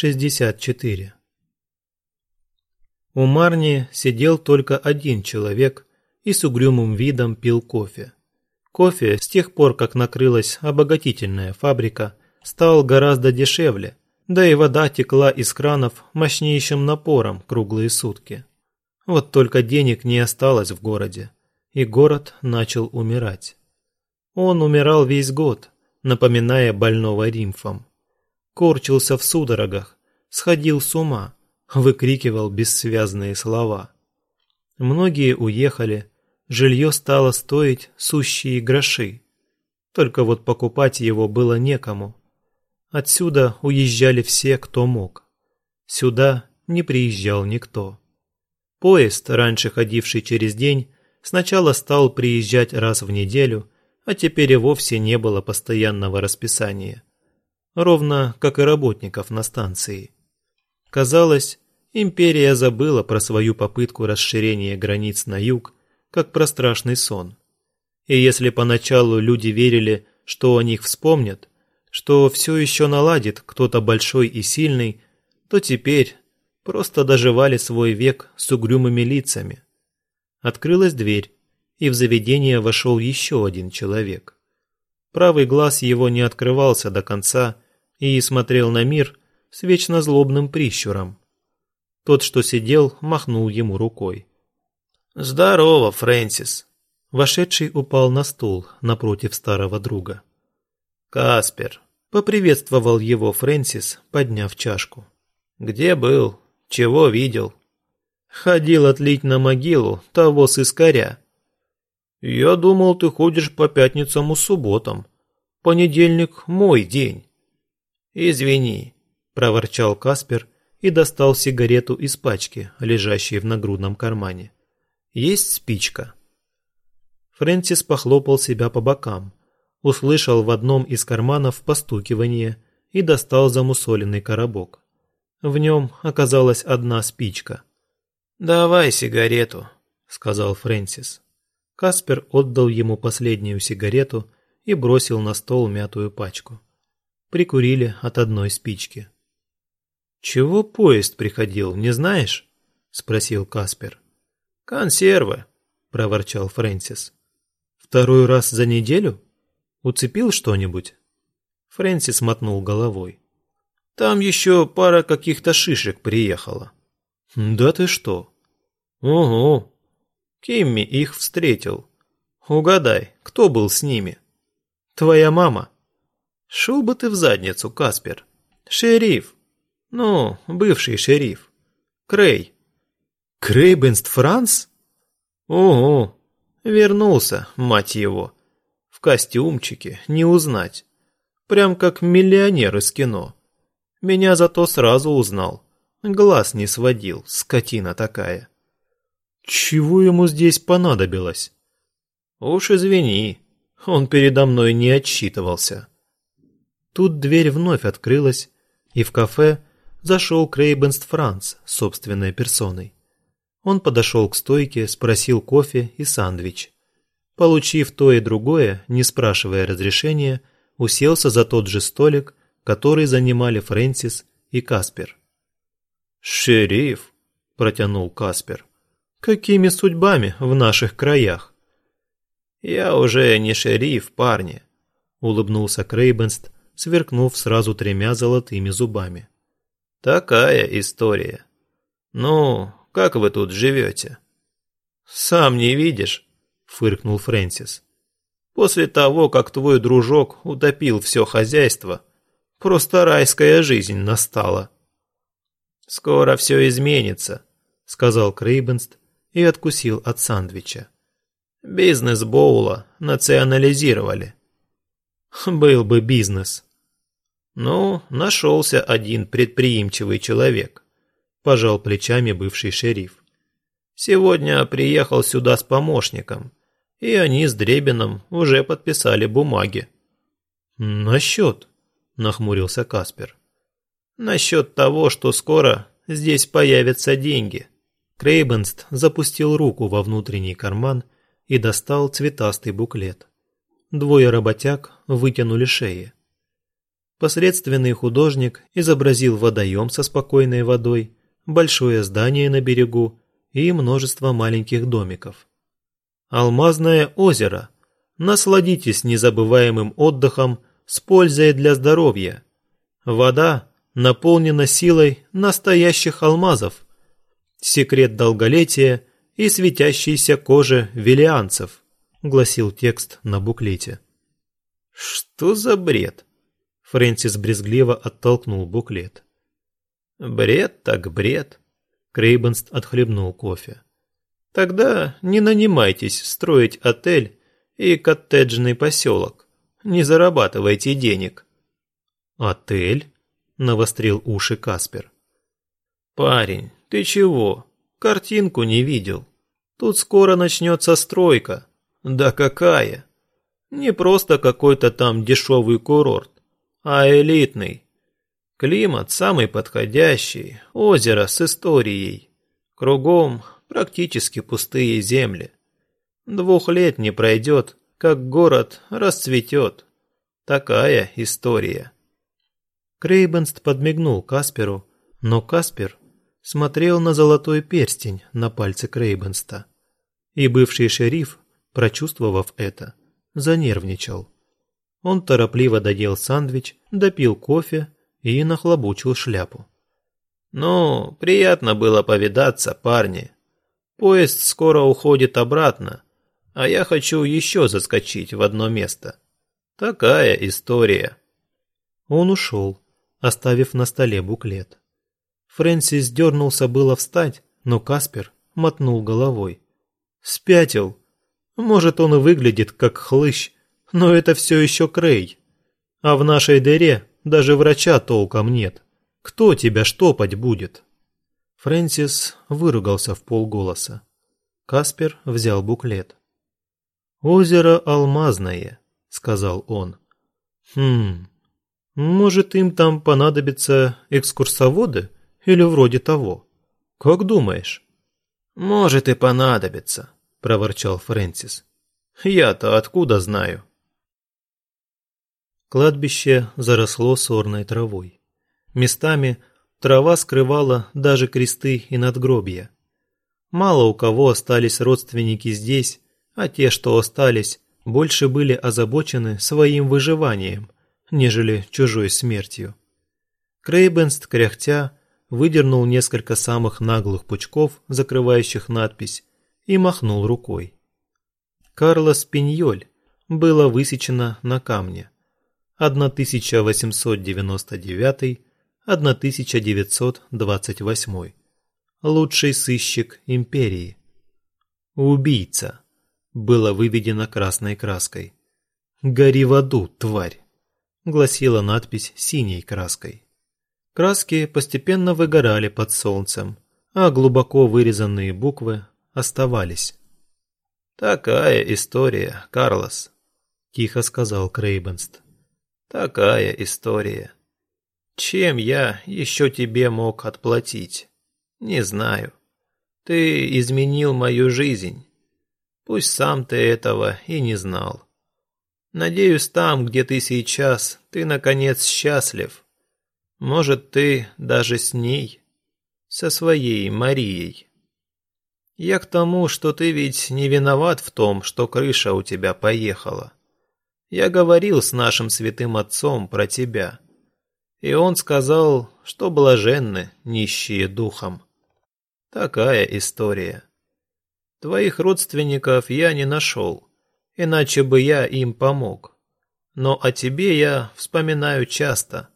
64. У Марни сидел только один человек и с угрюмым видом пил кофе. Кофе, с тех пор, как накрылась обогатительная фабрика, стал гораздо дешевле, да и вода текла из кранов мощнейшим напором круглые сутки. Вот только денег не осталось в городе, и город начал умирать. Он умирал весь год, напоминая больного римфом. Корчился в судорогах, сходил с ума, выкрикивал бессвязные слова. Многие уехали, жилье стало стоить сущие гроши. Только вот покупать его было некому. Отсюда уезжали все, кто мог. Сюда не приезжал никто. Поезд, раньше ходивший через день, сначала стал приезжать раз в неделю, а теперь и вовсе не было постоянного расписания. Ровно как и работников на станции. Казалось, империя забыла про свою попытку расширения границ на юг, как про страшный сон. И если поначалу люди верили, что о них вспомнят, что все еще наладит кто-то большой и сильный, то теперь просто доживали свой век с угрюмыми лицами. Открылась дверь, и в заведение вошел еще один человек. Правый глаз его не открывался до конца и смотрел на мир с вечно злобным прищуром. Тот, что сидел, махнул ему рукой. «Здорово, Фрэнсис!» Вошедший упал на стул напротив старого друга. «Каспер!» — поприветствовал его Фрэнсис, подняв чашку. «Где был? Чего видел?» «Ходил отлить на могилу того сыскаря». «Я думал, ты ходишь по пятницам и субботам. Понедельник — мой день». «Извини», — проворчал Каспер и достал сигарету из пачки, лежащей в нагрудном кармане. «Есть спичка?» Фрэнсис похлопал себя по бокам, услышал в одном из карманов постукивание и достал замусоленный коробок. В нем оказалась одна спичка. «Давай сигарету», — сказал Фрэнсис. Каспер отдал ему последнюю сигарету и бросил на стол мятую пачку. Прикурили от одной спички. «Чего поезд приходил, не знаешь?» — спросил Каспер. «Консервы», — проворчал Фрэнсис. «Второй раз за неделю? Уцепил что-нибудь?» Фрэнсис мотнул головой. «Там еще пара каких-то шишек приехала». «Да ты что?» «Угу». Кимми их встретил. Угадай, кто был с ними? «Твоя мама». «Шел бы ты в задницу, Каспер. Шериф. Ну, бывший шериф. Крей». «Крейбенст Франс?» «Угу. Вернулся, мать его. В костюмчике, не узнать. Прям как миллионер из кино. Меня зато сразу узнал. Глаз не сводил, скотина такая». «Чего ему здесь понадобилось?» «Уж извини, он передо мной не отчитывался». Тут дверь вновь открылась, и в кафе зашел Крейбенст Франц собственной персоной. Он подошел к стойке, спросил кофе и сандвич. Получив то и другое, не спрашивая разрешения, уселся за тот же столик, который занимали Фрэнсис и Каспер. «Шериф», — протянул Каспер, — «какими судьбами в наших краях?» «Я уже не шериф, парни», — улыбнулся Крейбенст, сверкнув сразу тремя золотыми зубами. «Такая история. Ну, как вы тут живете?» «Сам не видишь», — фыркнул Фрэнсис. «После того, как твой дружок утопил все хозяйство, просто райская жизнь настала». «Скоро все изменится», — сказал Крейбенст и откусил от сандвича. «Бизнес Боула национализировали». «Был бы бизнес», «Ну, нашелся один предприимчивый человек», – пожал плечами бывший шериф. «Сегодня приехал сюда с помощником, и они с Дребином уже подписали бумаги». «Насчет?» – нахмурился Каспер. «Насчет того, что скоро здесь появятся деньги». Крейбенст запустил руку во внутренний карман и достал цветастый буклет. Двое работяг вытянули шеи. Посредственный художник изобразил водоем со спокойной водой, большое здание на берегу и множество маленьких домиков. Алмазное озеро. Насладитесь незабываемым отдыхом с пользой для здоровья. Вода наполнена силой настоящих алмазов. Секрет долголетия и светящейся кожи велианцев, гласил текст на буклете. Что за бред? Фрэнсис брезгливо оттолкнул буклет. Бред так бред. Крейбенст отхлебнул кофе. Тогда не нанимайтесь строить отель и коттеджный поселок. Не зарабатывайте денег. Отель? Навострил уши Каспер. Парень, ты чего? Картинку не видел. Тут скоро начнется стройка. Да какая? Не просто какой-то там дешевый курорт, а элитный. Климат самый подходящий, озеро с историей. Кругом практически пустые земли. Двух лет не пройдет, как город расцветет. Такая история. Крейбенст подмигнул Касперу, но Каспер смотрел на золотой перстень на пальце Крейбенста. И бывший шериф, прочувствовав это, занервничал. Он торопливо доел сандвич, допил кофе и нахлобучил шляпу. «Ну, приятно было повидаться, парни. Поезд скоро уходит обратно, а я хочу еще заскочить в одно место. Такая история». Он ушел, оставив на столе буклет. Фрэнсис дернулся было встать, но Каспер мотнул головой. «Спятил. Может, он и выглядит как хлыщ, но это все еще Крей. А в нашей дыре даже врача толком нет. Кто тебя штопать будет?» Фрэнсис выругался в полголоса. Каспер взял буклет. «Озеро Алмазное», — сказал он. «Хм, может, им там понадобятся экскурсоводы или вроде того? Как думаешь?» «Может и понадобится», — проворчал Фрэнсис. «Я-то откуда знаю?» Кладбище заросло сорной травой. Местами трава скрывала даже кресты и надгробья. Мало у кого остались родственники здесь, а те, что остались, больше были озабочены своим выживанием, нежели чужой смертью. Крейбенст, кряхтя, выдернул несколько самых наглых пучков, закрывающих надпись, и махнул рукой. Карлос Пиньоль было высечено на камне. 1899-1928. Лучший сыщик империи. Убийца. Было выведено красной краской. «Гори в аду, тварь!» гласила надпись синей краской. Краски постепенно выгорали под солнцем, а глубоко вырезанные буквы оставались. «Такая история, Карлос», – тихо сказал Крейбенст. Такая история. Чем я еще тебе мог отплатить? Не знаю. Ты изменил мою жизнь. Пусть сам ты этого и не знал. Надеюсь, там, где ты сейчас, ты, наконец, счастлив. Может, ты даже с ней, со своей Марией. Я к тому, что ты ведь не виноват в том, что крыша у тебя поехала. Я говорил с нашим святым отцом про тебя, и он сказал, что блаженны нищие духом. Такая история. Твоих родственников я не нашел, иначе бы я им помог. Но о тебе я вспоминаю часто.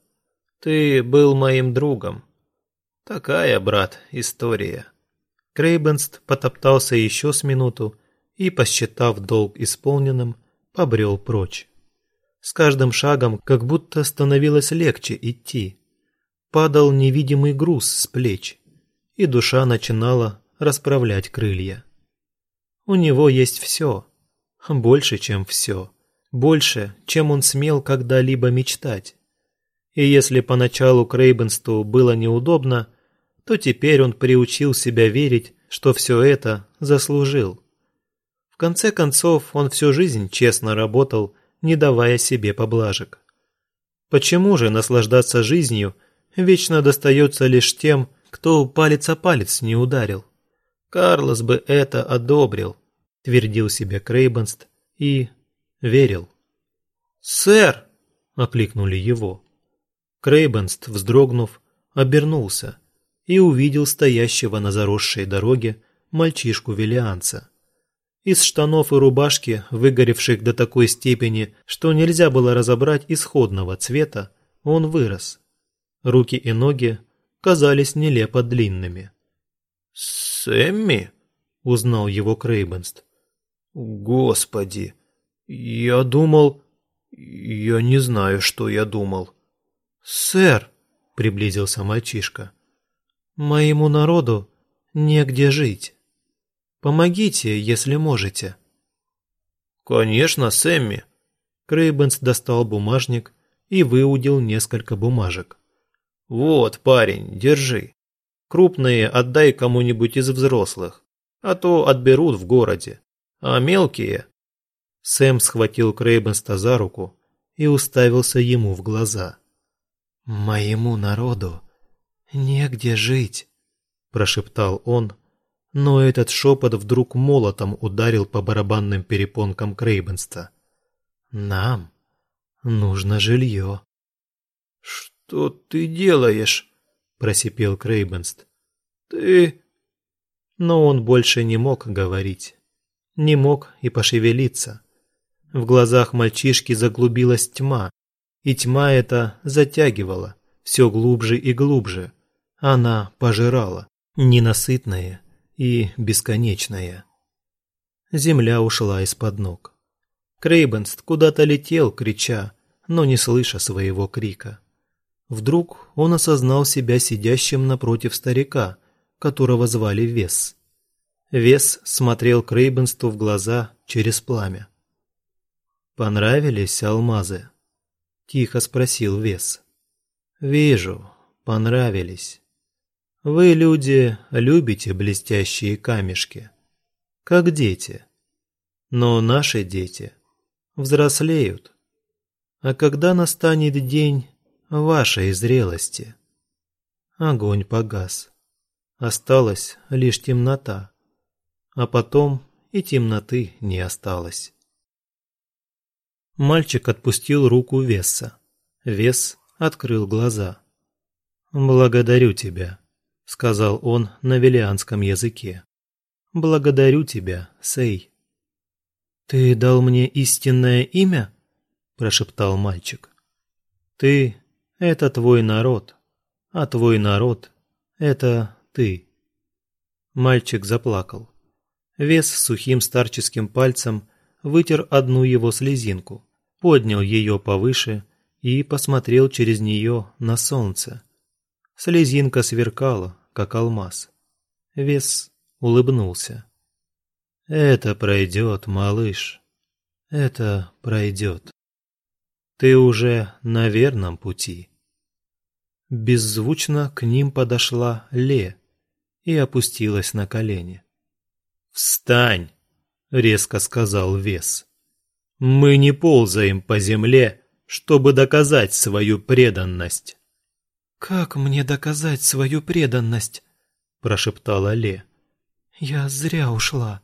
Ты был моим другом. Такая, брат, история. Крейбенст потоптался еще с минуту и, посчитав долг исполненным, побрел прочь. С каждым шагом как будто становилось легче идти. Падал невидимый груз с плеч, и душа начинала расправлять крылья. У него есть все, больше, чем все, больше, чем он смел когда-либо мечтать. И если поначалу Крейбенсту было неудобно, то теперь он приучил себя верить, что все это заслужил конце концов, он всю жизнь честно работал, не давая себе поблажек. Почему же наслаждаться жизнью вечно достается лишь тем, кто палец о палец не ударил? Карлос бы это одобрил, твердил себе Крейбенст и верил. «Сэр!» – окликнули его. Крейбенст, вздрогнув, обернулся и увидел стоящего на заросшей дороге мальчишку-велианца. Из штанов и рубашки, выгоревших до такой степени, что нельзя было разобрать исходного цвета, он вырос. Руки и ноги казались нелепо длинными. «Сэмми?» — узнал его Крейбенст. «Господи! Я думал... Я не знаю, что я думал». «Сэр!» — приблизился мальчишка. «Моему народу негде жить». Помогите, если можете». «Конечно, Сэмми». Крейбенс достал бумажник и выудил несколько бумажек. «Вот, парень, держи. Крупные отдай кому-нибудь из взрослых, а то отберут в городе. А мелкие...» Сэм схватил Крейбенста за руку и уставился ему в глаза. «Моему народу негде жить», – прошептал он, но этот шепот вдруг молотом ударил по барабанным перепонкам Крейбенста. «Нам нужно жилье». «Что ты делаешь?» – просипел Крейбенст. «Ты...» Но он больше не мог говорить. Не мог и пошевелиться. В глазах мальчишки заглубилась тьма, и тьма эта затягивала все глубже и глубже. Она пожирала, ненасытная, и бесконечное. Земля ушла из-под ног. Крейбенст куда-то летел, крича, но не слыша своего крика. Вдруг он осознал себя сидящим напротив старика, которого звали Вес. Вес смотрел Крейбенсту в глаза через пламя. «Понравились алмазы?» – тихо спросил Вес. «Вижу, понравились. Вы, люди, любите блестящие камешки, как дети. Но наши дети взрослеют. А когда настанет день вашей зрелости? Огонь погас. Осталась лишь темнота. А потом и темноты не осталось. Мальчик отпустил руку Весса. Вес открыл глаза. «Благодарю тебя», — сказал он на велианском языке. «Благодарю тебя, Сей». «Ты дал мне истинное имя?» – прошептал мальчик. «Ты – это твой народ, а твой народ – это ты». Мальчик заплакал. Вес сухим старческим пальцем вытер одну его слезинку, поднял ее повыше и посмотрел через нее на солнце. Слезинка сверкала, как алмаз. Вес улыбнулся. «Это пройдет, малыш. Это пройдет. Ты уже на верном пути». Беззвучно к ним подошла Ле и опустилась на колени. «Встань!» — резко сказал Вес. «Мы не ползаем по земле, чтобы доказать свою преданность». «Как мне доказать свою преданность?» – прошептала Ле. «Я зря ушла.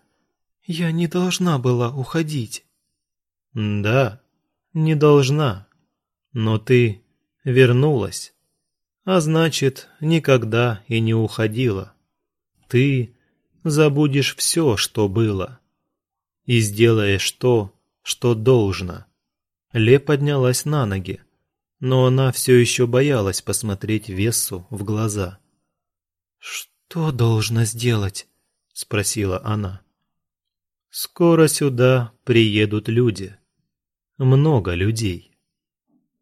Я не должна была уходить». «Да, не должна. Но ты вернулась. А значит, никогда и не уходила. Ты забудешь все, что было. И сделаешь то, что должно». Ле поднялась на ноги но она все еще боялась посмотреть Вессу в глаза. «Что должна сделать?» – спросила она. «Скоро сюда приедут люди. Много людей».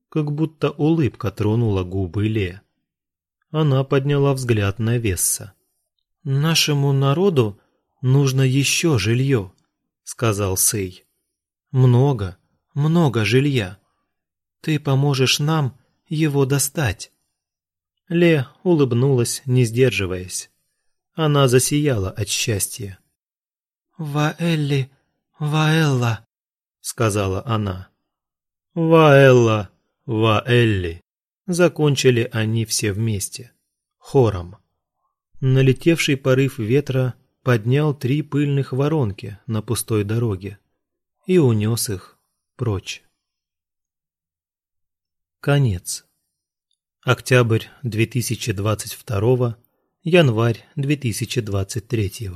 Как будто улыбка тронула губы Ле. Она подняла взгляд на Весса. «Нашему народу нужно еще жилье», – сказал Сей. «Много, много жилья. Ты поможешь нам его достать». Ле улыбнулась, не сдерживаясь. Она засияла от счастья. «Ваэлли, Ваэлла», — сказала она. «Ваэлла, Ва Элли. Закончили они все вместе. Хором. Налетевший порыв ветра поднял три пыльных воронки на пустой дороге и унес их прочь. Конец. Октябрь 2022, январь 2023.